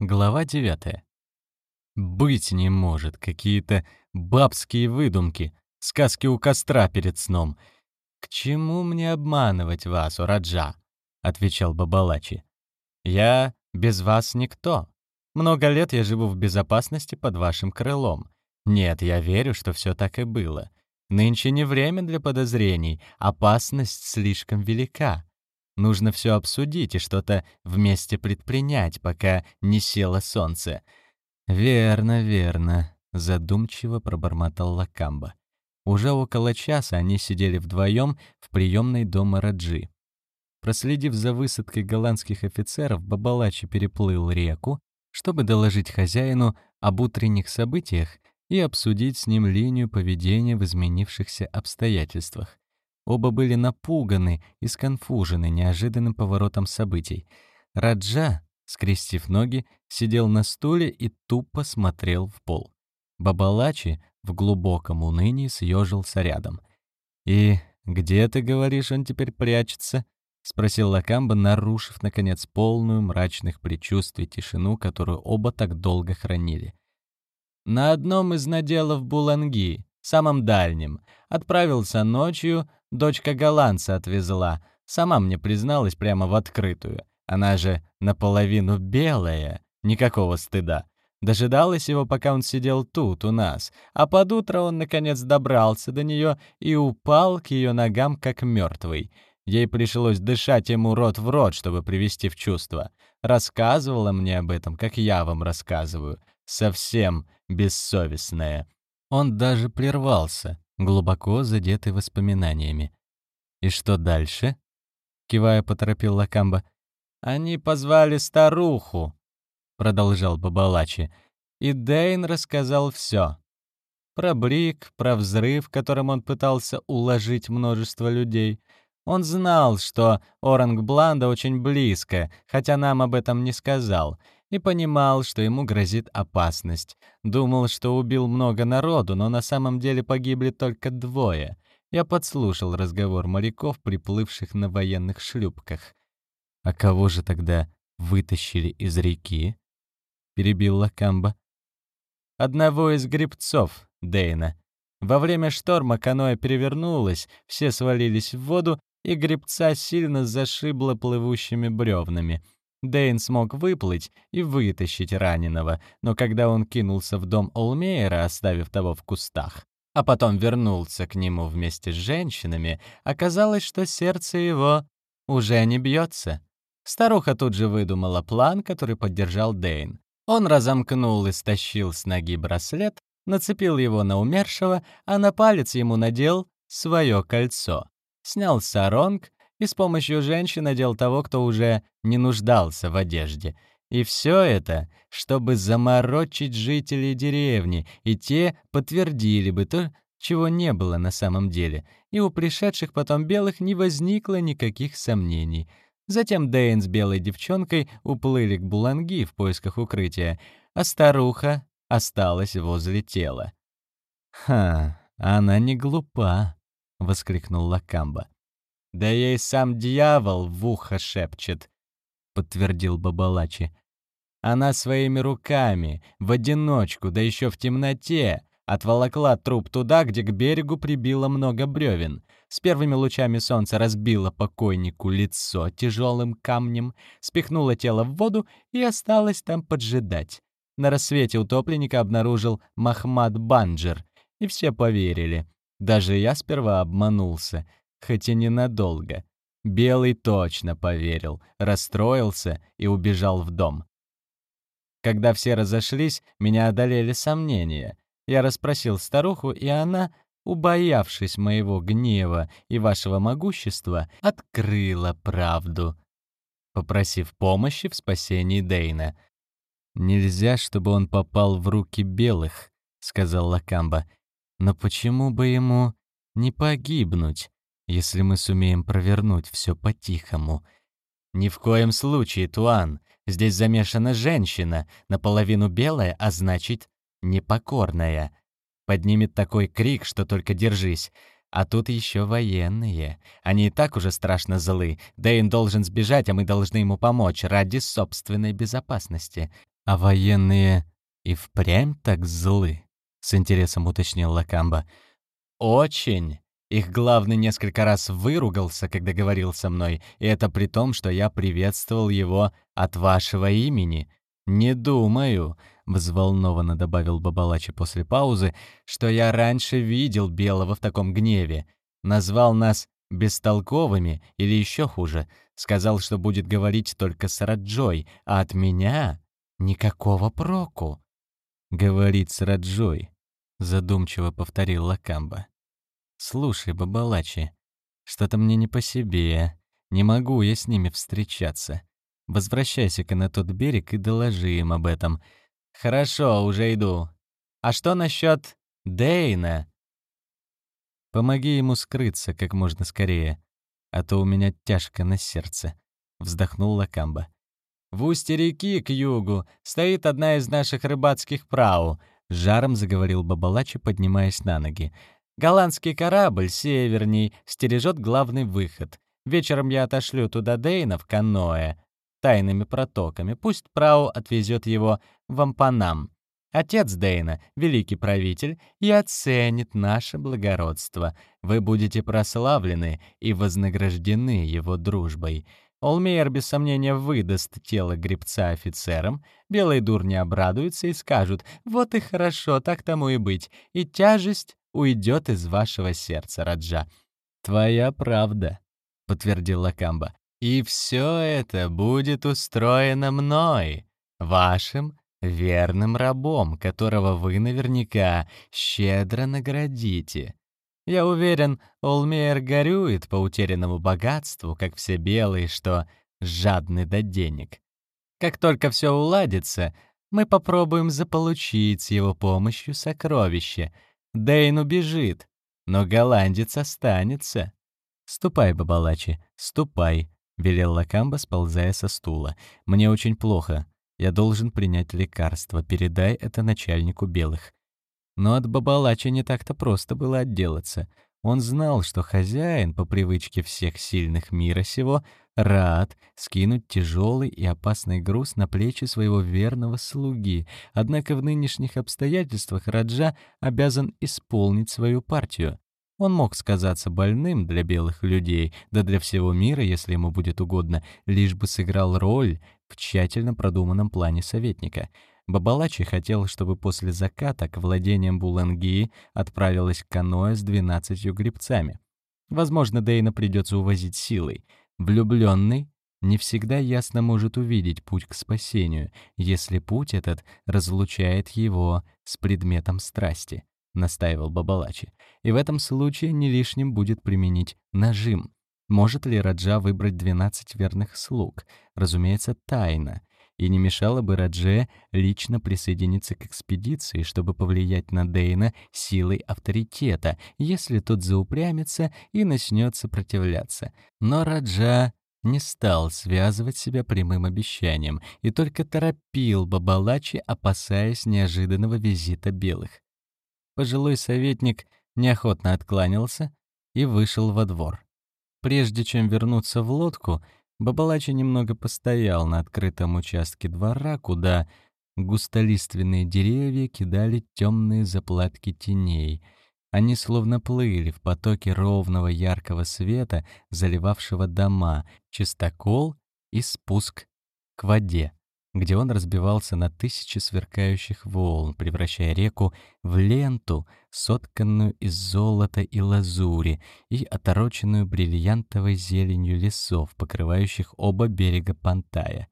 Глава 9. Быть не может, какие-то бабские выдумки, сказки у костра перед сном. «К чему мне обманывать вас, Ураджа?» — отвечал Бабалачи. «Я без вас никто. Много лет я живу в безопасности под вашим крылом. Нет, я верю, что все так и было. Нынче не время для подозрений, опасность слишком велика. Нужно все обсудить и что-то вместе предпринять, пока не село солнце. «Верно, верно», — задумчиво пробормотал Лакамба. Уже около часа они сидели вдвоем в приемной дома Раджи. Проследив за высадкой голландских офицеров, Бабалачи переплыл реку, чтобы доложить хозяину об утренних событиях и обсудить с ним линию поведения в изменившихся обстоятельствах. Оба были напуганы и сконфужены неожиданным поворотом событий. Раджа, скрестив ноги, сидел на стуле и тупо смотрел в пол. Бабалачи в глубоком унынии съежился рядом. «И где, ты говоришь, он теперь прячется?» — спросил Лакамба, нарушив, наконец, полную мрачных предчувствий тишину, которую оба так долго хранили. «На одном из наделов Буланги, самом дальнем. Отправился ночью, дочка голландца отвезла. Сама мне призналась прямо в открытую. Она же наполовину белая, никакого стыда. Дожидалась его, пока он сидел тут, у нас, а под утро он, наконец, добрался до нее и упал к ее ногам, как мертвый. Ей пришлось дышать ему рот в рот, чтобы привести в чувство. Рассказывала мне об этом, как я вам рассказываю. Совсем бессовестная. Он даже прервался, глубоко задетый воспоминаниями. «И что дальше?» — кивая поторопил Лакамба. «Они позвали старуху», — продолжал Бабалачи, и Дейн рассказал все. Про Брик, про взрыв, которым он пытался уложить множество людей. Он знал, что Оранг-Бланда очень близко, хотя нам об этом не сказал, и понимал, что ему грозит опасность. Думал, что убил много народу, но на самом деле погибли только двое. Я подслушал разговор моряков, приплывших на военных шлюпках. «А кого же тогда вытащили из реки?» — перебил Лакамба. «Одного из грибцов, Дейна. Во время шторма каноэ перевернулось, все свалились в воду, и грибца сильно зашибло плывущими бревнами. Дэйн смог выплыть и вытащить раненого, но когда он кинулся в дом Олмейера, оставив того в кустах, а потом вернулся к нему вместе с женщинами, оказалось, что сердце его уже не бьется. Старуха тут же выдумала план, который поддержал Дэйн. Он разомкнул и стащил с ноги браслет, нацепил его на умершего, а на палец ему надел свое кольцо. Снял саронг и с помощью женщин одел того, кто уже не нуждался в одежде. И все это, чтобы заморочить жителей деревни, и те подтвердили бы то, чего не было на самом деле, и у пришедших потом белых не возникло никаких сомнений. Затем Дэйн с белой девчонкой уплыли к Буланги в поисках укрытия, а старуха осталась возле тела. «Ха, она не глупа», — воскликнул Лакамба. «Да ей сам дьявол в ухо шепчет», — подтвердил Бабалачи. «Она своими руками, в одиночку, да еще в темноте, отволокла труп туда, где к берегу прибило много бревен. С первыми лучами солнца разбила покойнику лицо тяжелым камнем, спихнула тело в воду и осталась там поджидать. На рассвете утопленника обнаружил Махмад Банджер, и все поверили. Даже я сперва обманулся хоть и ненадолго. Белый точно поверил, расстроился и убежал в дом. Когда все разошлись, меня одолели сомнения. Я расспросил старуху, и она, убоявшись моего гнева и вашего могущества, открыла правду, попросив помощи в спасении Дейна. «Нельзя, чтобы он попал в руки белых», — сказал Лакамба. «Но почему бы ему не погибнуть? Если мы сумеем провернуть все по-тихому. Ни в коем случае, Туан. Здесь замешана женщина, наполовину белая, а значит, непокорная. Поднимет такой крик, что только держись. А тут еще военные. Они и так уже страшно злы. Дэйн должен сбежать, а мы должны ему помочь ради собственной безопасности. «А военные и впрямь так злы?» — с интересом уточнил Лакамба. «Очень. Их главный несколько раз выругался, когда говорил со мной, и это при том, что я приветствовал его от вашего имени. Не думаю, — взволнованно добавил Бабалачи после паузы, — что я раньше видел Белого в таком гневе. Назвал нас бестолковыми или еще хуже. Сказал, что будет говорить только с Раджой, а от меня никакого проку. «Говорит с Раджой», — задумчиво повторил Лакамба. «Слушай, Бабалачи, что-то мне не по себе. Не могу я с ними встречаться. Возвращайся-ка на тот берег и доложи им об этом. Хорошо, уже иду. А что насчет Дейна?» «Помоги ему скрыться как можно скорее, а то у меня тяжко на сердце», — вздохнул Лакамба. «В устье реки к югу стоит одна из наших рыбацких прау», — жаром заговорил Бабалачи, поднимаясь на ноги. Голландский корабль северней стережет главный выход. Вечером я отошлю туда Дейна в каноэ тайными протоками. Пусть Прау отвезет его в Ампанам. Отец Дейна, великий правитель, и оценит наше благородство. Вы будете прославлены и вознаграждены его дружбой. Олмейер, без сомнения, выдаст тело гребца офицерам, белые дурни обрадуются и скажут «Вот и хорошо, так тому и быть, и тяжесть уйдет из вашего сердца, Раджа». «Твоя правда», — подтвердил Лакамба. «И все это будет устроено мной, вашим верным рабом, которого вы наверняка щедро наградите. Я уверен, Олмейер горюет по утерянному богатству, как все белые, что жадны до денег. Как только все уладится, мы попробуем заполучить с его помощью сокровище — Дейн убежит, но голландец останется. «Ступай, Бабалачи, ступай», — велел Лакамба, сползая со стула. «Мне очень плохо. Я должен принять лекарство. Передай это начальнику белых». Но от Бабалачи не так-то просто было отделаться. Он знал, что хозяин, по привычке всех сильных мира сего, рад скинуть тяжелый и опасный груз на плечи своего верного слуги, однако в нынешних обстоятельствах Раджа обязан исполнить свою партию. Он мог сказаться больным для белых людей, да для всего мира, если ему будет угодно, лишь бы сыграл роль в тщательно продуманном плане советника — Бабалачи хотел, чтобы после заката к владениям Буланги отправилась каноэ с двенадцатью гребцами. Возможно, Дейна придется увозить силой. Влюбленный не всегда ясно может увидеть путь к спасению, если путь этот разлучает его с предметом страсти, настаивал Бабалачи. И в этом случае не лишним будет применить нажим. Может ли Раджа выбрать 12 верных слуг? Разумеется, тайно и не мешало бы Радже лично присоединиться к экспедиции, чтобы повлиять на Дейна силой авторитета, если тот заупрямится и начнет сопротивляться. Но Раджа не стал связывать себя прямым обещанием и только торопил Бабалачи, опасаясь неожиданного визита белых. Пожилой советник неохотно откланялся и вышел во двор. Прежде чем вернуться в лодку, Бабалачи немного постоял на открытом участке двора, куда густолиственные деревья кидали темные заплатки теней. Они словно плыли в потоке ровного яркого света, заливавшего дома, чистокол и спуск к воде где он разбивался на тысячи сверкающих волн, превращая реку в ленту, сотканную из золота и лазури и отороченную бриллиантовой зеленью лесов, покрывающих оба берега Пантая.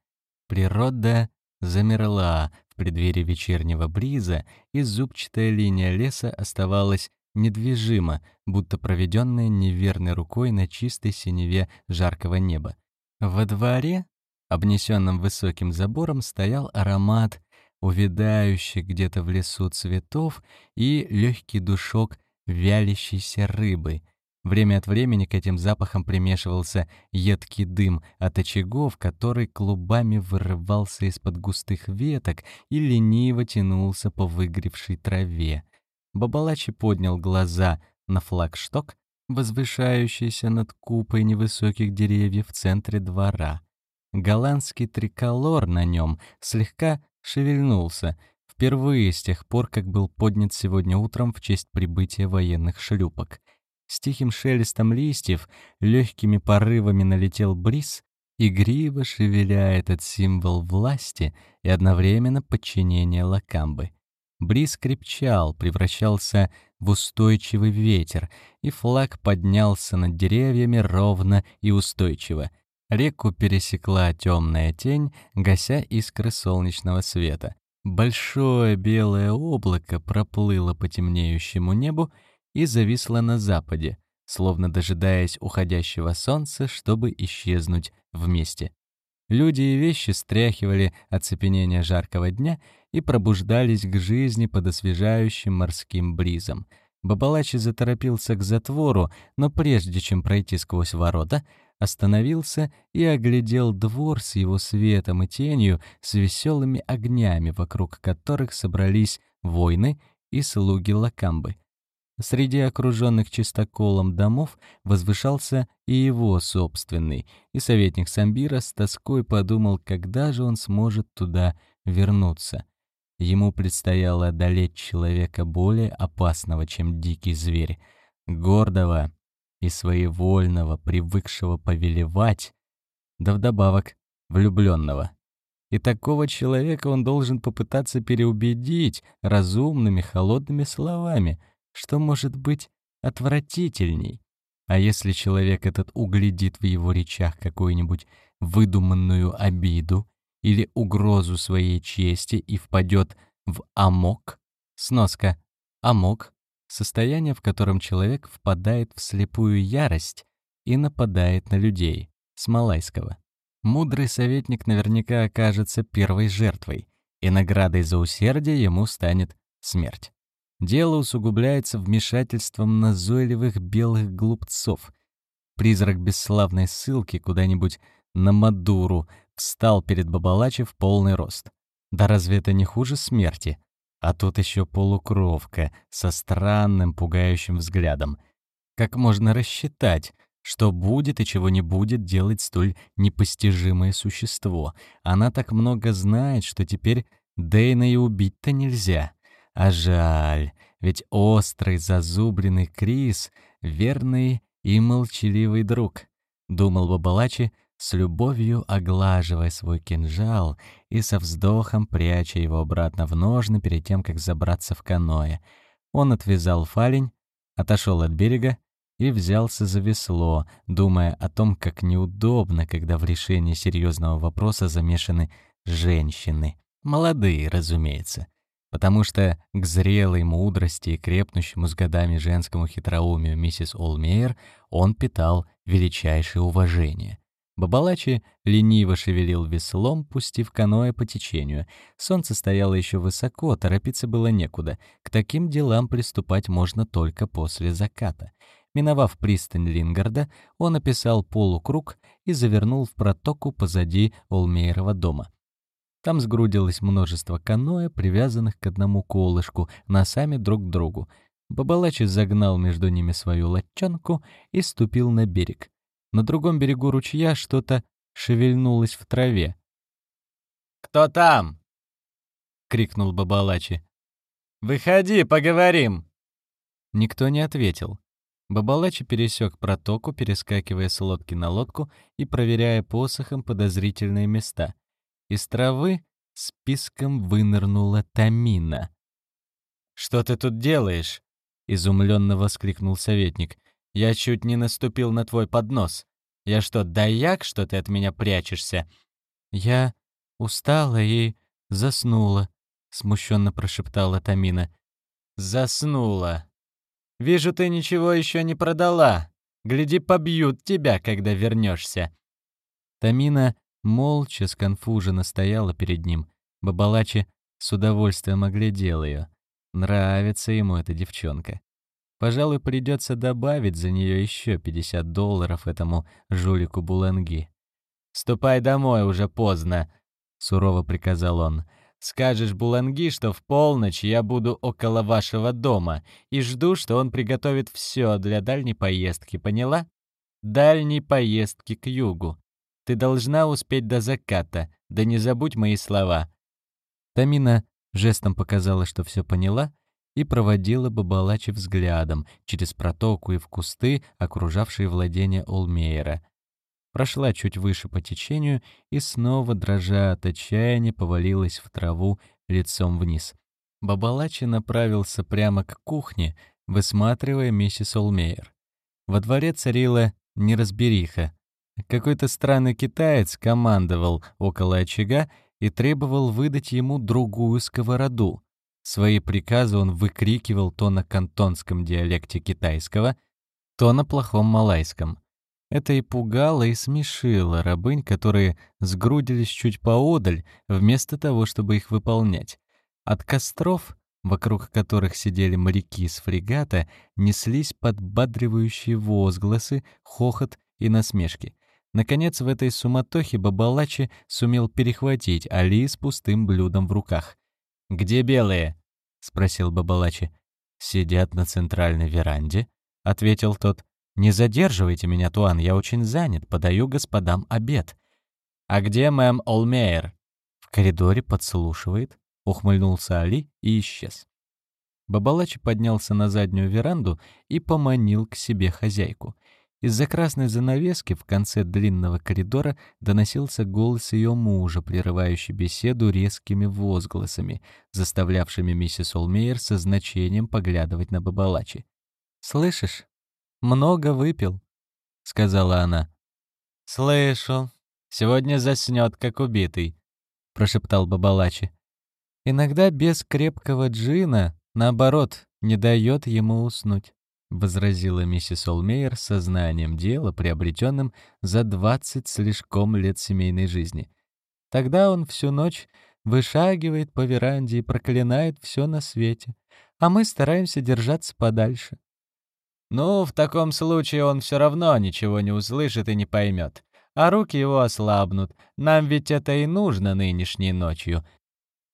Природа замерла в преддверии вечернего бриза, и зубчатая линия леса оставалась недвижима, будто проведенная неверной рукой на чистой синеве жаркого неба. Во дворе обнесенном высоким забором, стоял аромат увядающих где-то в лесу цветов и легкий душок вялящейся рыбы. Время от времени к этим запахам примешивался едкий дым от очагов, который клубами вырывался из-под густых веток и лениво тянулся по выгревшей траве. Бабалачи поднял глаза на флагшток, возвышающийся над купой невысоких деревьев в центре двора. Голландский триколор на нем слегка шевельнулся, впервые с тех пор, как был поднят сегодня утром в честь прибытия военных шлюпок. С тихим шелестом листьев, легкими порывами налетел бриз, игриво шевеля этот символ власти и одновременно подчинения Лакамбы. Бриз крепчал, превращался в устойчивый ветер, и флаг поднялся над деревьями ровно и устойчиво. Реку пересекла темная тень, гася искры солнечного света. Большое белое облако проплыло по темнеющему небу и зависло на западе, словно дожидаясь уходящего солнца, чтобы исчезнуть вместе. Люди и вещи стряхивали оцепенение жаркого дня и пробуждались к жизни под освежающим морским бризом. Бабалачи заторопился к затвору, но прежде чем пройти сквозь ворота, остановился и оглядел двор с его светом и тенью, с веселыми огнями, вокруг которых собрались воины и слуги Лакамбы. Среди окруженных чистоколом домов возвышался и его собственный, и советник Самбира с тоской подумал, когда же он сможет туда вернуться. Ему предстояло одолеть человека более опасного, чем дикий зверь, гордого и своевольного, привыкшего повелевать, да вдобавок влюбленного. И такого человека он должен попытаться переубедить разумными, холодными словами — что может быть отвратительней? А если человек этот углядит в его речах какую-нибудь выдуманную обиду или угрозу своей чести и впадет в амок? Сноска. Амок — состояние, в котором человек впадает в слепую ярость и нападает на людей. С малайского. Мудрый советник наверняка окажется первой жертвой, и наградой за усердие ему станет смерть. Дело усугубляется вмешательством назойливых белых глупцов. Призрак бесславной ссылки куда-нибудь на Мадуру встал перед Бабалачи в полный рост. Да разве это не хуже смерти? А тут еще полукровка со странным пугающим взглядом. Как можно рассчитать, что будет и чего не будет делать столь непостижимое существо? Она так много знает, что теперь Дейна и убить-то нельзя. А жаль, ведь острый зазубренный Крис — верный и молчаливый друг, — думал Бабалачи, с любовью оглаживая свой кинжал и со вздохом пряча его обратно в ножны перед тем, как забраться в каноэ. Он отвязал фалень, отошел от берега и взялся за весло, думая о том, как неудобно, когда в решении серьезного вопроса замешаны женщины. Молодые, разумеется потому что к зрелой мудрости и крепнущему с годами женскому хитроумию миссис Олмейер он питал величайшее уважение. Бабалачи лениво шевелил веслом, пустив каноэ по течению. Солнце стояло еще высоко, торопиться было некуда. К таким делам приступать можно только после заката. Миновав пристань Лингарда, он описал полукруг и завернул в протоку позади Олмейерова дома. Там сгрудилось множество каноэ, привязанных к одному колышку, носами друг к другу. Бабалачи загнал между ними свою латчонку и ступил на берег. На другом берегу ручья что-то шевельнулось в траве. «Кто там?» — крикнул Бабалачи. «Выходи, поговорим!» Никто не ответил. Бабалачи пересек протоку, перескакивая с лодки на лодку и проверяя посохом подозрительные места. Из травы списком вынырнула Тамина. «Что ты тут делаешь?» — изумленно воскликнул советник. «Я чуть не наступил на твой поднос. Я что, даяк, что ты от меня прячешься?» «Я устала и заснула», — смущенно прошептала Тамина. «Заснула. Вижу, ты ничего еще не продала. Гляди, побьют тебя, когда вернешься. Тамина молча, сконфуженно стояла перед ним. Бабалачи с удовольствием оглядел ее. Нравится ему эта девчонка. Пожалуй, придется добавить за нее еще 50 долларов этому жулику Буланги. «Ступай домой, уже поздно», — сурово приказал он. «Скажешь Буланги, что в полночь я буду около вашего дома и жду, что он приготовит все для дальней поездки, поняла? Дальней поездки к югу. Ты должна успеть до заката, да не забудь мои слова. Тамина жестом показала, что все поняла, и проводила Бабалачи взглядом через протоку и в кусты, окружавшие владение Олмейера. Прошла чуть выше по течению и снова, дрожа от отчаяния, повалилась в траву лицом вниз. Бабалачи направился прямо к кухне, высматривая миссис Олмейер. Во дворе царила неразбериха. Какой-то странный китаец командовал около очага и требовал выдать ему другую сковороду. Свои приказы он выкрикивал то на кантонском диалекте китайского, то на плохом малайском. Это и пугало, и смешило рабынь, которые сгрудились чуть поодаль, вместо того, чтобы их выполнять. От костров, вокруг которых сидели моряки с фрегата, неслись подбадривающие возгласы, хохот и насмешки. Наконец, в этой суматохе Бабалачи сумел перехватить Али с пустым блюдом в руках. «Где белые?» — спросил Бабалачи. «Сидят на центральной веранде», — ответил тот. «Не задерживайте меня, Туан, я очень занят, подаю господам обед». «А где мэм Олмейер?» «В коридоре подслушивает», — ухмыльнулся Али и исчез. Бабалачи поднялся на заднюю веранду и поманил к себе хозяйку. Из-за красной занавески в конце длинного коридора доносился голос ее мужа, прерывающий беседу резкими возгласами, заставлявшими миссис Олмейер со значением поглядывать на Бабалачи. «Слышишь? Много выпил», — сказала она. «Слышу. Сегодня заснет, как убитый», — прошептал Бабалачи. «Иногда без крепкого джина, наоборот, не дает ему уснуть». — возразила миссис Олмейер со знанием дела, приобретенным за двадцать слишком лет семейной жизни. Тогда он всю ночь вышагивает по веранде и проклинает все на свете, а мы стараемся держаться подальше. Ну, в таком случае он все равно ничего не услышит и не поймет, а руки его ослабнут. Нам ведь это и нужно нынешней ночью.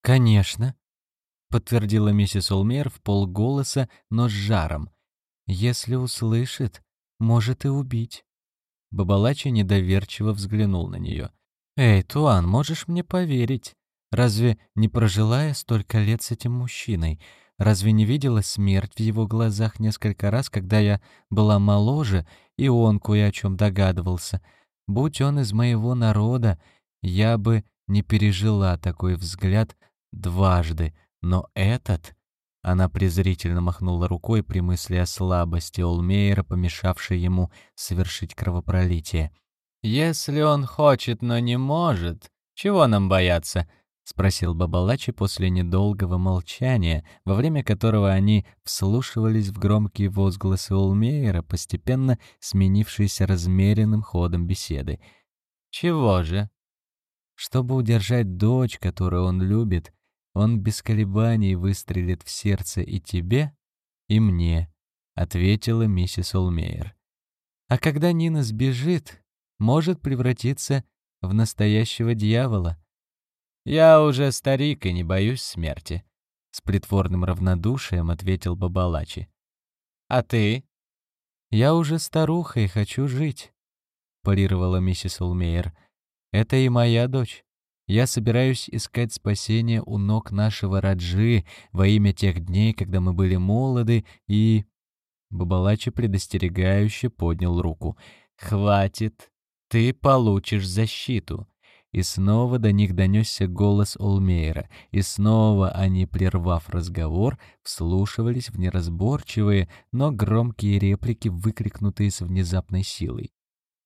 Конечно, подтвердила миссис Олмейер в полголоса, но с жаром. Если услышит, может и убить. Бабалачи недоверчиво взглянул на нее. «Эй, Туан, можешь мне поверить? Разве не прожила я столько лет с этим мужчиной? Разве не видела смерть в его глазах несколько раз, когда я была моложе, и он кое о чем догадывался? Будь он из моего народа, я бы не пережила такой взгляд дважды, но этот она презрительно махнула рукой при мысли о слабости Олмейера, помешавшей ему совершить кровопролитие. «Если он хочет, но не может, чего нам бояться?» — спросил Бабалачи после недолгого молчания, во время которого они вслушивались в громкие возгласы Олмейера, постепенно сменившиеся размеренным ходом беседы. «Чего же?» «Чтобы удержать дочь, которую он любит, он без колебаний выстрелит в сердце и тебе, и мне», — ответила миссис Олмейер. «А когда Нина сбежит, может превратиться в настоящего дьявола. Я уже старик и не боюсь смерти», — с притворным равнодушием ответил Бабалачи. «А ты?» «Я уже старуха и хочу жить», — парировала миссис Олмейер. «Это и моя дочь. Я собираюсь искать спасение у ног нашего Раджи во имя тех дней, когда мы были молоды, и...» Бабалачи предостерегающе поднял руку. «Хватит! Ты получишь защиту!» И снова до них донесся голос Олмейра, и снова они, прервав разговор, вслушивались в неразборчивые, но громкие реплики, выкрикнутые с внезапной силой.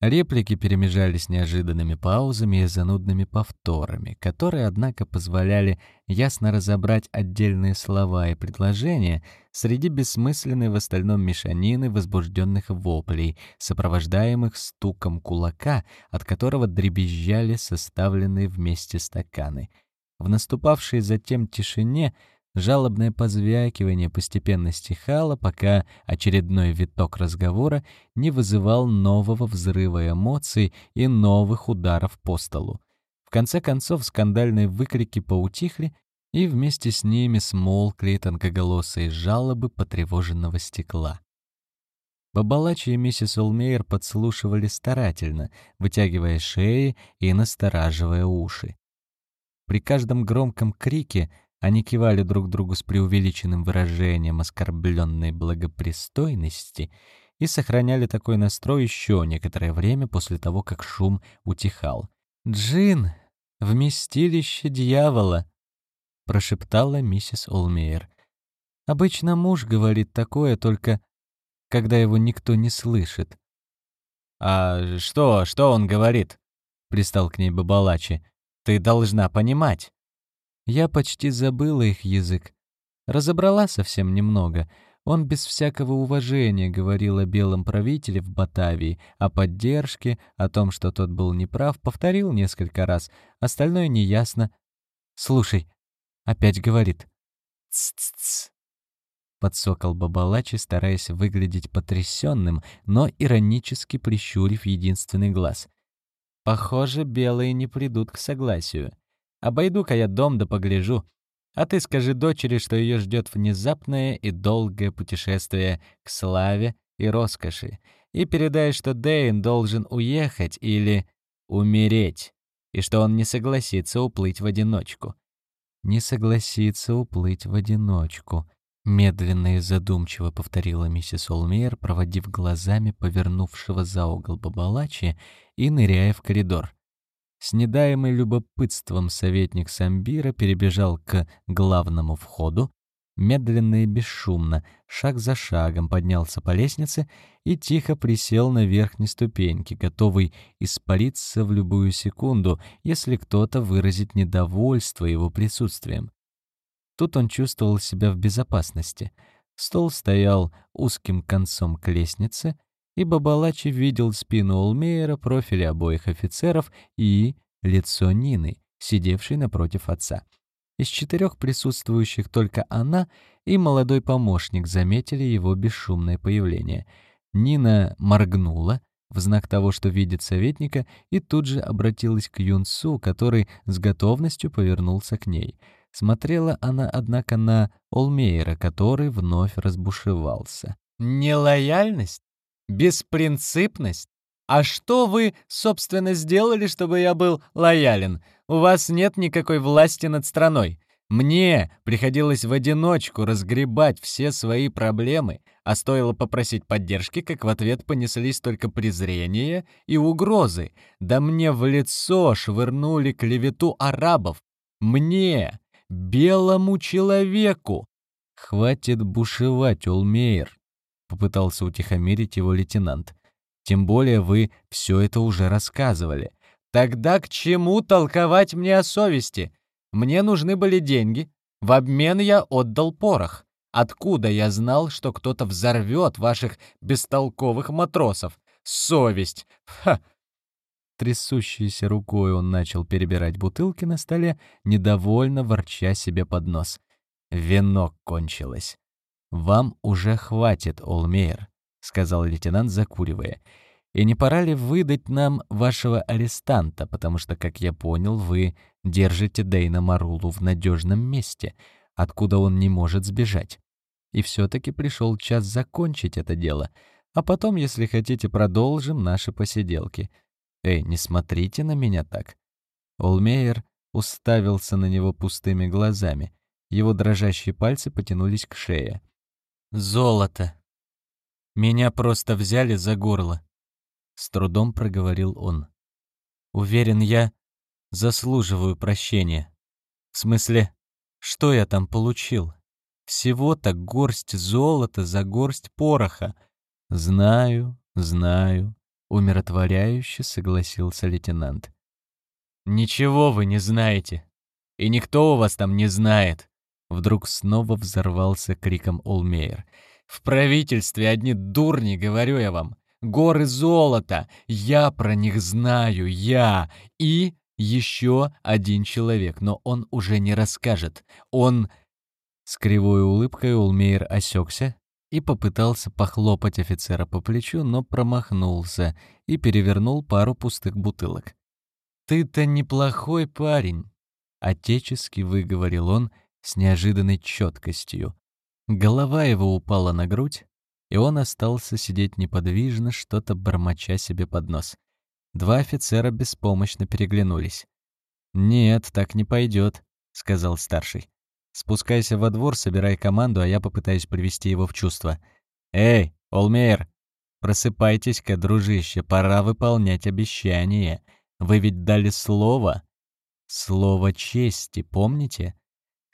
Реплики перемежались неожиданными паузами и занудными повторами, которые, однако, позволяли ясно разобрать отдельные слова и предложения среди бессмысленной в остальном мешанины возбужденных воплей, сопровождаемых стуком кулака, от которого дребезжали составленные вместе стаканы. В наступавшей затем тишине Жалобное позвякивание постепенно стихало, пока очередной виток разговора не вызывал нового взрыва эмоций и новых ударов по столу. В конце концов скандальные выкрики поутихли, и вместе с ними смолкли тонкоголосые жалобы потревоженного стекла. Бабалачи и миссис Олмейер подслушивали старательно, вытягивая шеи и настораживая уши. При каждом громком крике они кивали друг другу с преувеличенным выражением оскорбленной благопристойности и сохраняли такой настрой еще некоторое время после того, как шум утихал. «Джин! Вместилище дьявола!» — прошептала миссис Олмейер. «Обычно муж говорит такое только, когда его никто не слышит». «А что, что он говорит?» — пристал к ней Бабалачи. «Ты должна понимать». Я почти забыла их язык. Разобрала совсем немного. Он без всякого уважения говорил о белом правителе в Батавии, о поддержке, о том, что тот был неправ, повторил несколько раз. Остальное неясно. «Слушай», — опять говорит. «Ц-ц-ц». Подсокол Бабалачи, стараясь выглядеть потрясенным, но иронически прищурив единственный глаз. «Похоже, белые не придут к согласию. Обойду-ка я дом да погляжу. А ты скажи дочери, что ее ждет внезапное и долгое путешествие к славе и роскоши, и передай, что Дэйн должен уехать или умереть, и что он не согласится уплыть в одиночку. Не согласится уплыть в одиночку, медленно и задумчиво повторила миссис Олмейер, проводив глазами повернувшего за угол Бабалачи и ныряя в коридор. С недаемым любопытством советник Самбира перебежал к главному входу, медленно и бесшумно, шаг за шагом поднялся по лестнице и тихо присел на верхней ступеньке, готовый испариться в любую секунду, если кто-то выразит недовольство его присутствием. Тут он чувствовал себя в безопасности. Стол стоял узким концом к лестнице, и Бабалачи видел спину Олмейера, профили обоих офицеров и лицо Нины, сидевшей напротив отца. Из четырех присутствующих только она и молодой помощник заметили его бесшумное появление. Нина моргнула в знак того, что видит советника, и тут же обратилась к Юнсу, который с готовностью повернулся к ней. Смотрела она, однако, на Олмейера, который вновь разбушевался. «Нелояльность? Беспринципность? А что вы, собственно, сделали, чтобы я был лоялен? У вас нет никакой власти над страной. Мне приходилось в одиночку разгребать все свои проблемы, а стоило попросить поддержки, как в ответ понеслись только презрение и угрозы. Да мне в лицо швырнули клевету арабов. Мне, белому человеку. «Хватит бушевать, Олмейер», — попытался утихомирить его лейтенант. Тем более вы все это уже рассказывали. Тогда к чему толковать мне о совести? Мне нужны были деньги. В обмен я отдал порох. Откуда я знал, что кто-то взорвет ваших бестолковых матросов? Совесть! Ха! Трясущейся рукой он начал перебирать бутылки на столе, недовольно ворча себе под нос. Вино кончилось. «Вам уже хватит, Олмейер. — сказал лейтенант, закуривая. «И не пора ли выдать нам вашего арестанта, потому что, как я понял, вы держите Дейна Марулу в надежном месте, откуда он не может сбежать. И все-таки пришел час закончить это дело, а потом, если хотите, продолжим наши посиделки. Эй, не смотрите на меня так». Олмейер уставился на него пустыми глазами. Его дрожащие пальцы потянулись к шее. «Золото!» Меня просто взяли за горло. С трудом проговорил он. Уверен, я заслуживаю прощения. В смысле, что я там получил? Всего-то горсть золота за горсть пороха. Знаю, знаю, умиротворяюще согласился лейтенант. Ничего вы не знаете. И никто у вас там не знает. Вдруг снова взорвался криком Олмейер. В правительстве одни дурни, говорю я вам. Горы золота. Я про них знаю, я. И еще один человек, но он уже не расскажет. Он... С кривой улыбкой Улмейер осекся и попытался похлопать офицера по плечу, но промахнулся и перевернул пару пустых бутылок. «Ты-то неплохой парень», — отечески выговорил он с неожиданной четкостью. Голова его упала на грудь, и он остался сидеть неподвижно, что-то бормоча себе под нос. Два офицера беспомощно переглянулись. «Нет, так не пойдет, сказал старший. «Спускайся во двор, собирай команду, а я попытаюсь привести его в чувство. Эй, Олмейер, просыпайтесь-ка, дружище, пора выполнять обещание. Вы ведь дали слово. Слово чести, помните?»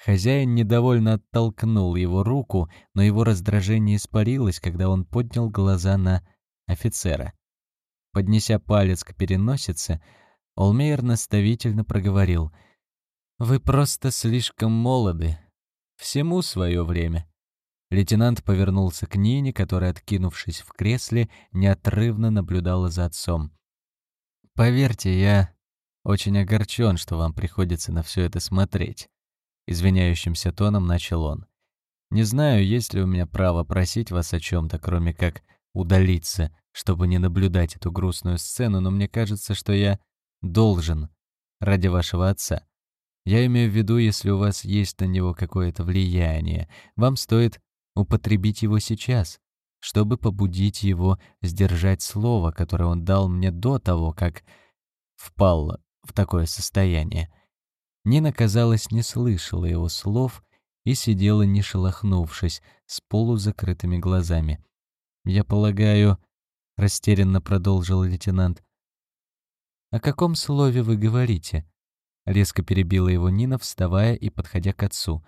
Хозяин недовольно оттолкнул его руку, но его раздражение испарилось, когда он поднял глаза на офицера. Поднеся палец к переносице, Олмейер наставительно проговорил. «Вы просто слишком молоды. Всему свое время». Лейтенант повернулся к Нине, которая, откинувшись в кресле, неотрывно наблюдала за отцом. «Поверьте, я очень огорчен, что вам приходится на все это смотреть извиняющимся тоном начал он. Не знаю, есть ли у меня право просить вас о чем то кроме как удалиться, чтобы не наблюдать эту грустную сцену, но мне кажется, что я должен ради вашего отца. Я имею в виду, если у вас есть на него какое-то влияние, вам стоит употребить его сейчас, чтобы побудить его сдержать слово, которое он дал мне до того, как впал в такое состояние. Нина, казалось, не слышала его слов и сидела, не шелохнувшись, с полузакрытыми глазами. «Я полагаю...» — растерянно продолжил лейтенант. «О каком слове вы говорите?» Резко перебила его Нина, вставая и подходя к отцу.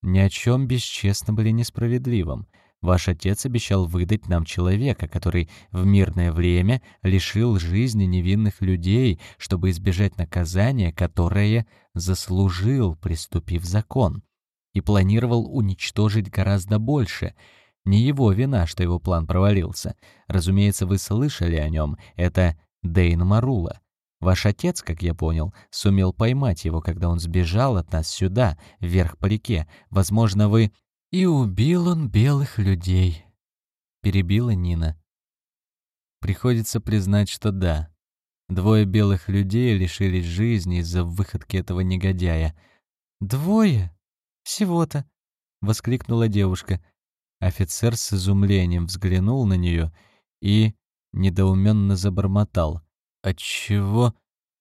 «Ни о чем бесчестно были несправедливым. Ваш отец обещал выдать нам человека, который в мирное время лишил жизни невинных людей, чтобы избежать наказания, которое заслужил, приступив закон, и планировал уничтожить гораздо больше. Не его вина, что его план провалился. Разумеется, вы слышали о нем. Это Дейн Марула. Ваш отец, как я понял, сумел поймать его, когда он сбежал от нас сюда, вверх по реке. Возможно, вы... «И убил он белых людей», — перебила Нина. Приходится признать, что да. Двое белых людей лишились жизни из-за выходки этого негодяя. «Двое? Всего-то!» — воскликнула девушка. Офицер с изумлением взглянул на нее и недоуменно забормотал. «Отчего?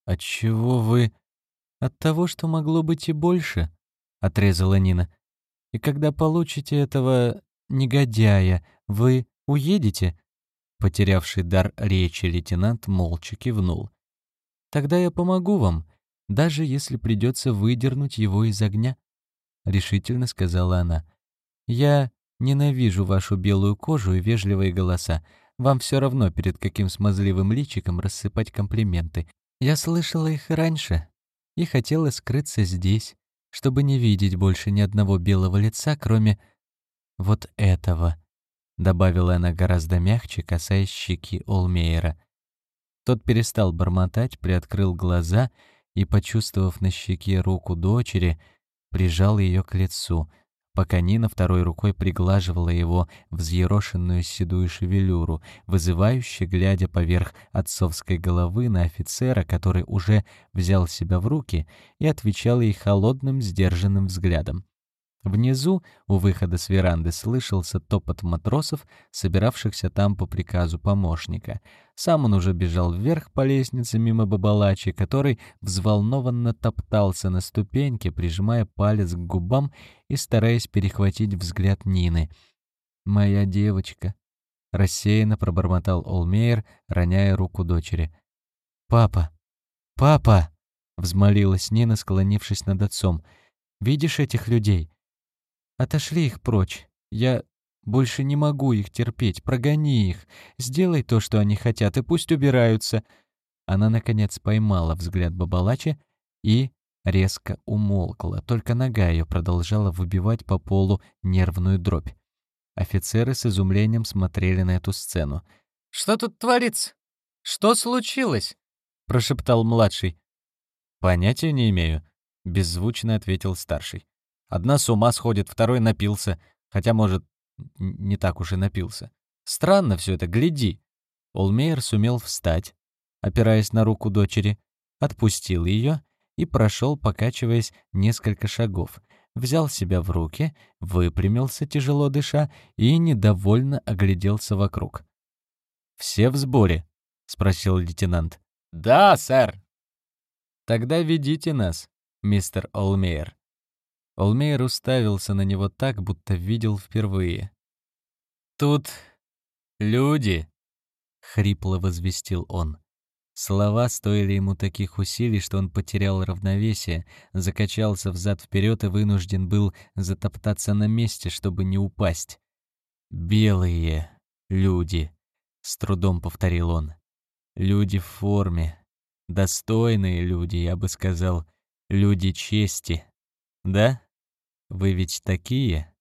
Отчего вы...» «От того, что могло быть и больше», — отрезала Нина. И когда получите этого негодяя, вы уедете?» Потерявший дар речи лейтенант молча кивнул. «Тогда я помогу вам, даже если придется выдернуть его из огня», — решительно сказала она. «Я ненавижу вашу белую кожу и вежливые голоса. Вам все равно перед каким смазливым личиком рассыпать комплименты. Я слышала их раньше и хотела скрыться здесь, чтобы не видеть больше ни одного белого лица, кроме вот этого», — добавила она гораздо мягче, касаясь щеки Олмейера. Тот перестал бормотать, приоткрыл глаза и, почувствовав на щеке руку дочери, прижал ее к лицу — пока Нина второй рукой приглаживала его взъерошенную седую шевелюру, вызывающе глядя поверх отцовской головы на офицера, который уже взял себя в руки и отвечал ей холодным, сдержанным взглядом. Внизу, у выхода с веранды, слышался топот матросов, собиравшихся там по приказу помощника. Сам он уже бежал вверх по лестнице мимо Бабалачи, который взволнованно топтался на ступеньке, прижимая палец к губам и стараясь перехватить взгляд Нины. «Моя девочка», — рассеянно пробормотал Олмейер, роняя руку дочери. «Папа! Папа!» — взмолилась Нина, склонившись над отцом. «Видишь этих людей? Отошли их прочь. Я больше не могу их терпеть. Прогони их. Сделай то, что они хотят, и пусть убираются». Она, наконец, поймала взгляд Бабалачи и резко умолкла. Только нога ее продолжала выбивать по полу нервную дробь. Офицеры с изумлением смотрели на эту сцену. «Что тут творится? Что случилось?» — прошептал младший. «Понятия не имею», — беззвучно ответил старший. Одна с ума сходит, второй напился. Хотя, может, не так уж и напился. Странно все это, гляди. Олмейер сумел встать, опираясь на руку дочери, отпустил ее и прошел, покачиваясь, несколько шагов. Взял себя в руки, выпрямился, тяжело дыша, и недовольно огляделся вокруг. «Все в сборе?» — спросил лейтенант. «Да, сэр», Тогда ведите нас, мистер Олмейер. Олмейер уставился на него так, будто видел впервые. «Тут люди!» — хрипло возвестил он. Слова стоили ему таких усилий, что он потерял равновесие, закачался взад-вперед и вынужден был затоптаться на месте, чтобы не упасть. «Белые люди», — с трудом повторил он. «Люди в форме. Достойные люди, я бы сказал. Люди чести. Да? Вы ведь такие?»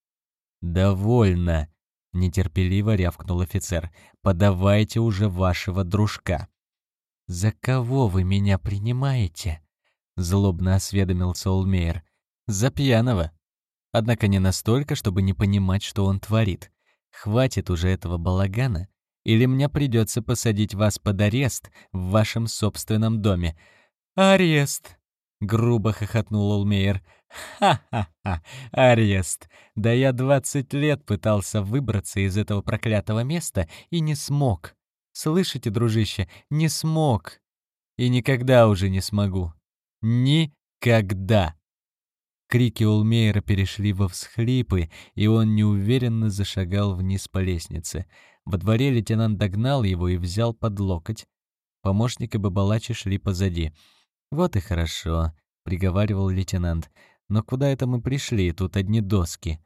«Довольно», — нетерпеливо рявкнул офицер. «Подавайте уже вашего дружка». «За кого вы меня принимаете?» — злобно осведомился Олмейер. «За пьяного. Однако не настолько, чтобы не понимать, что он творит. Хватит уже этого балагана, или мне придется посадить вас под арест в вашем собственном доме». «Арест!» — грубо хохотнул Олмейер. «Ха-ха-ха! Арест! Да я двадцать лет пытался выбраться из этого проклятого места и не смог. Слышите, дружище, не смог. И никогда уже не смогу. Никогда. Крики Улмейера перешли во всхлипы, и он неуверенно зашагал вниз по лестнице. Во дворе лейтенант догнал его и взял под локоть. Помощник и Бабалачи шли позади. «Вот и хорошо», — приговаривал лейтенант. «Но куда это мы пришли? Тут одни доски».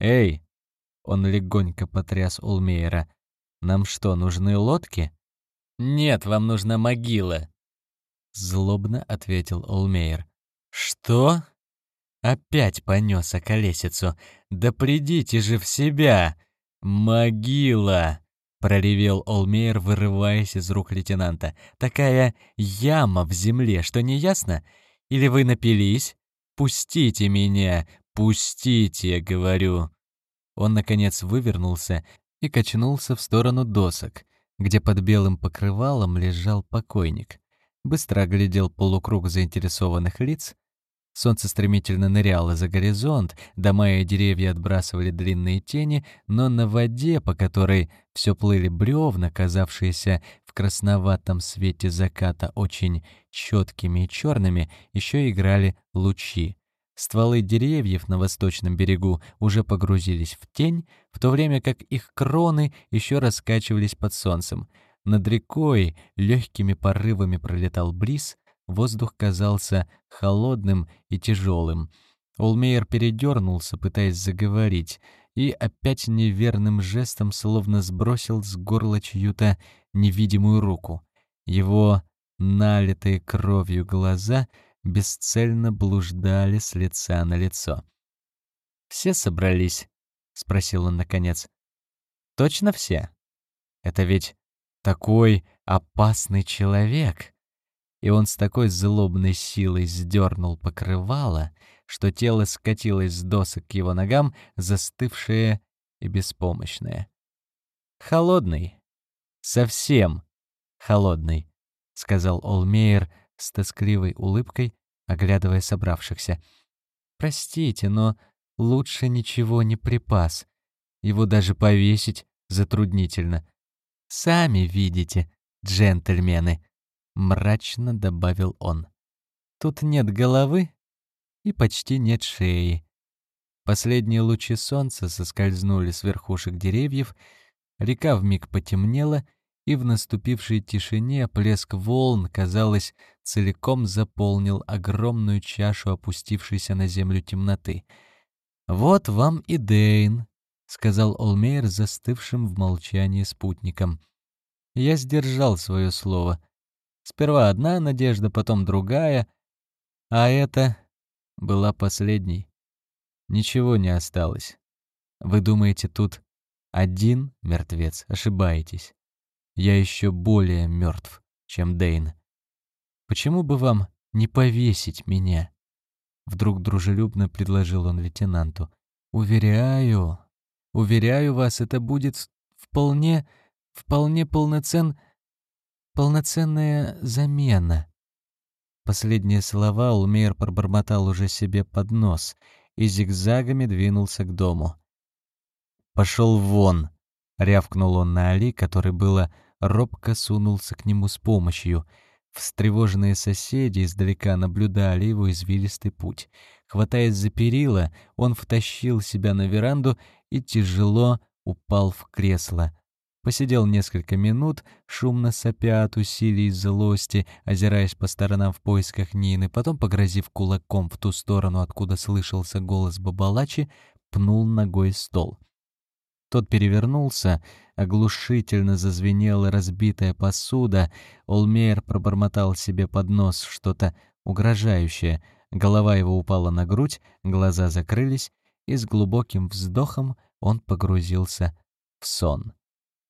«Эй!» — он легонько потряс Улмейера. Нам что, нужны лодки? Нет, вам нужна могила. Злобно ответил Олмейер. Что? Опять понес околесицу. Да придите же в себя! Могила! Проревел Олмейер, вырываясь из рук лейтенанта. «Такая яма в земле, что не ясно? Или вы напились? Пустите меня! Пустите, говорю!» Он, наконец, вывернулся и качнулся в сторону досок, где под белым покрывалом лежал покойник. Быстро оглядел полукруг заинтересованных лиц. Солнце стремительно ныряло за горизонт, дома и деревья отбрасывали длинные тени, но на воде, по которой все плыли бревна, казавшиеся в красноватом свете заката очень четкими и черными, еще играли лучи. Стволы деревьев на восточном берегу уже погрузились в тень, в то время как их кроны еще раскачивались под солнцем. Над рекой легкими порывами пролетал бриз, воздух казался холодным и тяжелым. Улмейер передернулся, пытаясь заговорить, и опять неверным жестом словно сбросил с горла чью-то невидимую руку. Его налитые кровью глаза — бесцельно блуждали с лица на лицо. «Все собрались?» — спросил он наконец. «Точно все? Это ведь такой опасный человек!» И он с такой злобной силой сдернул покрывало, что тело скатилось с досок к его ногам, застывшее и беспомощное. «Холодный. Совсем холодный», — сказал Олмейер, с тоскливой улыбкой, оглядывая собравшихся. «Простите, но лучше ничего не припас. Его даже повесить затруднительно. Сами видите, джентльмены», — мрачно добавил он. «Тут нет головы и почти нет шеи». Последние лучи солнца соскользнули с верхушек деревьев, река вмиг потемнела — и в наступившей тишине плеск волн, казалось, целиком заполнил огромную чашу опустившейся на землю темноты. «Вот вам и Дейн», — сказал Олмейер застывшим в молчании спутником. Я сдержал свое слово. Сперва одна надежда, потом другая, а это была последней. Ничего не осталось. Вы думаете, тут один мертвец? Ошибаетесь я еще более мертв, чем Дейн. Почему бы вам не повесить меня?» Вдруг дружелюбно предложил он лейтенанту. «Уверяю, уверяю вас, это будет вполне, вполне полноцен... полноценная замена». Последние слова Улмейер пробормотал уже себе под нос и зигзагами двинулся к дому. «Пошел вон!» — рявкнул он на Али, который было робко сунулся к нему с помощью. Встревоженные соседи издалека наблюдали его извилистый путь. Хватаясь за перила, он втащил себя на веранду и тяжело упал в кресло. Посидел несколько минут, шумно сопя от усилий злости, озираясь по сторонам в поисках Нины, потом, погрозив кулаком в ту сторону, откуда слышался голос Бабалачи, пнул ногой стол. Тот перевернулся, оглушительно зазвенела разбитая посуда, Олмейер пробормотал себе под нос что-то угрожающее, голова его упала на грудь, глаза закрылись, и с глубоким вздохом он погрузился в сон.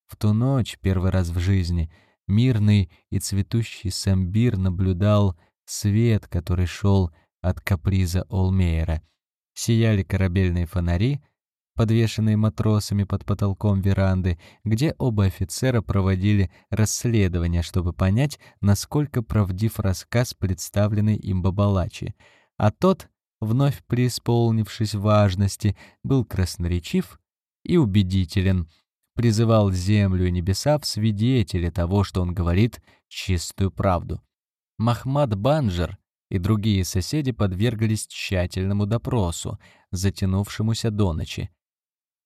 В ту ночь, первый раз в жизни, мирный и цветущий самбир наблюдал свет, который шел от каприза Олмейера. Сияли корабельные фонари — подвешенные матросами под потолком веранды, где оба офицера проводили расследование, чтобы понять, насколько правдив рассказ, представленный им Бабалачи. А тот, вновь преисполнившись важности, был красноречив и убедителен, призывал землю и небеса в свидетели того, что он говорит чистую правду. Махмад Банджер и другие соседи подверглись тщательному допросу, затянувшемуся до ночи.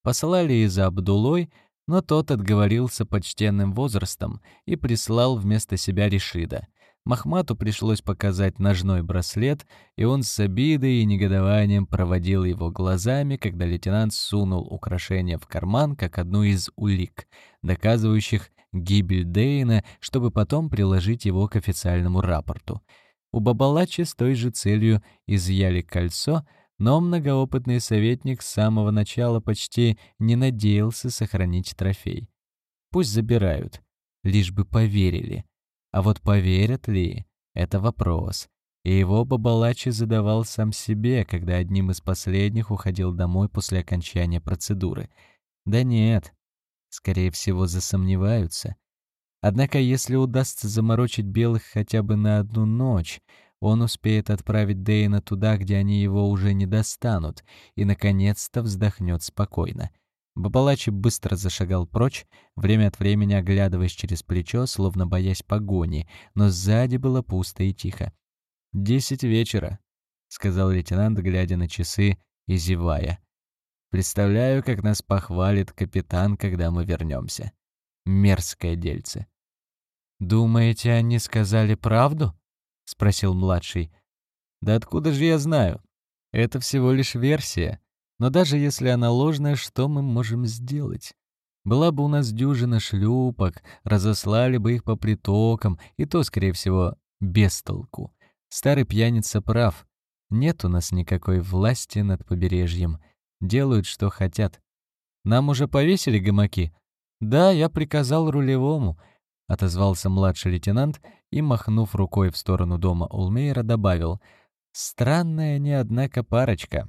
Послали и за Абдулой, но тот отговорился почтенным возрастом и прислал вместо себя Решида. Махмату пришлось показать ножной браслет, и он с обидой и негодованием проводил его глазами, когда лейтенант сунул украшение в карман, как одну из улик, доказывающих гибель Дейна, чтобы потом приложить его к официальному рапорту. У Бабалачи с той же целью изъяли кольцо — но многоопытный советник с самого начала почти не надеялся сохранить трофей. Пусть забирают, лишь бы поверили. А вот поверят ли — это вопрос. И его Бабалачи задавал сам себе, когда одним из последних уходил домой после окончания процедуры. Да нет, скорее всего, засомневаются. Однако, если удастся заморочить белых хотя бы на одну ночь, он успеет отправить Дейна туда, где они его уже не достанут, и, наконец-то, вздохнет спокойно. Бабалачи быстро зашагал прочь, время от времени оглядываясь через плечо, словно боясь погони, но сзади было пусто и тихо. «Десять вечера», — сказал лейтенант, глядя на часы и зевая. «Представляю, как нас похвалит капитан, когда мы вернемся. Мерзкое дельце». «Думаете, они сказали правду?» — спросил младший. «Да откуда же я знаю? Это всего лишь версия. Но даже если она ложная, что мы можем сделать? Была бы у нас дюжина шлюпок, разослали бы их по притокам, и то, скорее всего, без толку. Старый пьяница прав. Нет у нас никакой власти над побережьем. Делают, что хотят. Нам уже повесили гамаки? Да, я приказал рулевому —— отозвался младший лейтенант и, махнув рукой в сторону дома Улмейра, добавил. «Странная не однако парочка».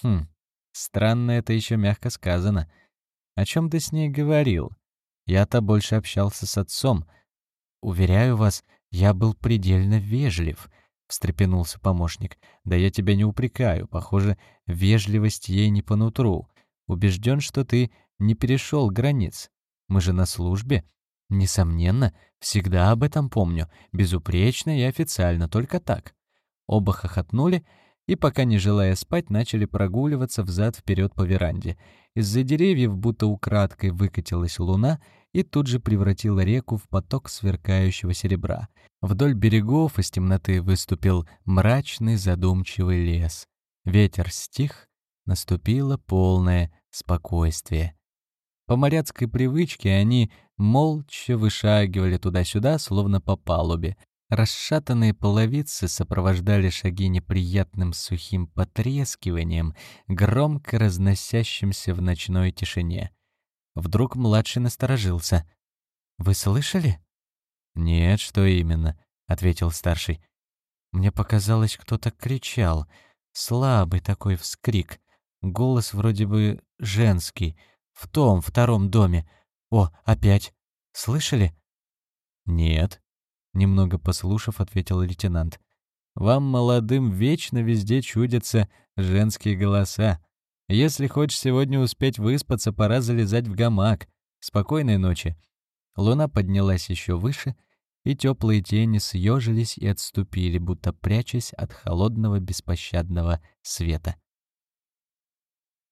«Хм, странно это еще мягко сказано. О чем ты с ней говорил? Я-то больше общался с отцом. Уверяю вас, я был предельно вежлив». — встрепенулся помощник. «Да я тебя не упрекаю. Похоже, вежливость ей не по нутру. Убежден, что ты не перешел границ. Мы же на службе. Несомненно, всегда об этом помню, безупречно и официально, только так. Оба хохотнули и, пока не желая спать, начали прогуливаться взад-вперед по веранде. Из-за деревьев будто украдкой выкатилась луна и тут же превратила реку в поток сверкающего серебра. Вдоль берегов из темноты выступил мрачный задумчивый лес. Ветер стих, наступило полное спокойствие. По моряцкой привычке они молча вышагивали туда-сюда, словно по палубе. Расшатанные половицы сопровождали шаги неприятным сухим потрескиванием, громко разносящимся в ночной тишине. Вдруг младший насторожился. «Вы слышали?» «Нет, что именно», — ответил старший. «Мне показалось, кто-то кричал. Слабый такой вскрик. Голос вроде бы женский». В том втором доме. О, опять. Слышали? Нет. Немного послушав, ответил лейтенант. Вам, молодым, вечно везде чудятся женские голоса. Если хочешь сегодня успеть выспаться, пора залезать в гамак. Спокойной ночи. Луна поднялась еще выше, и теплые тени съежились и отступили, будто прячась от холодного беспощадного света.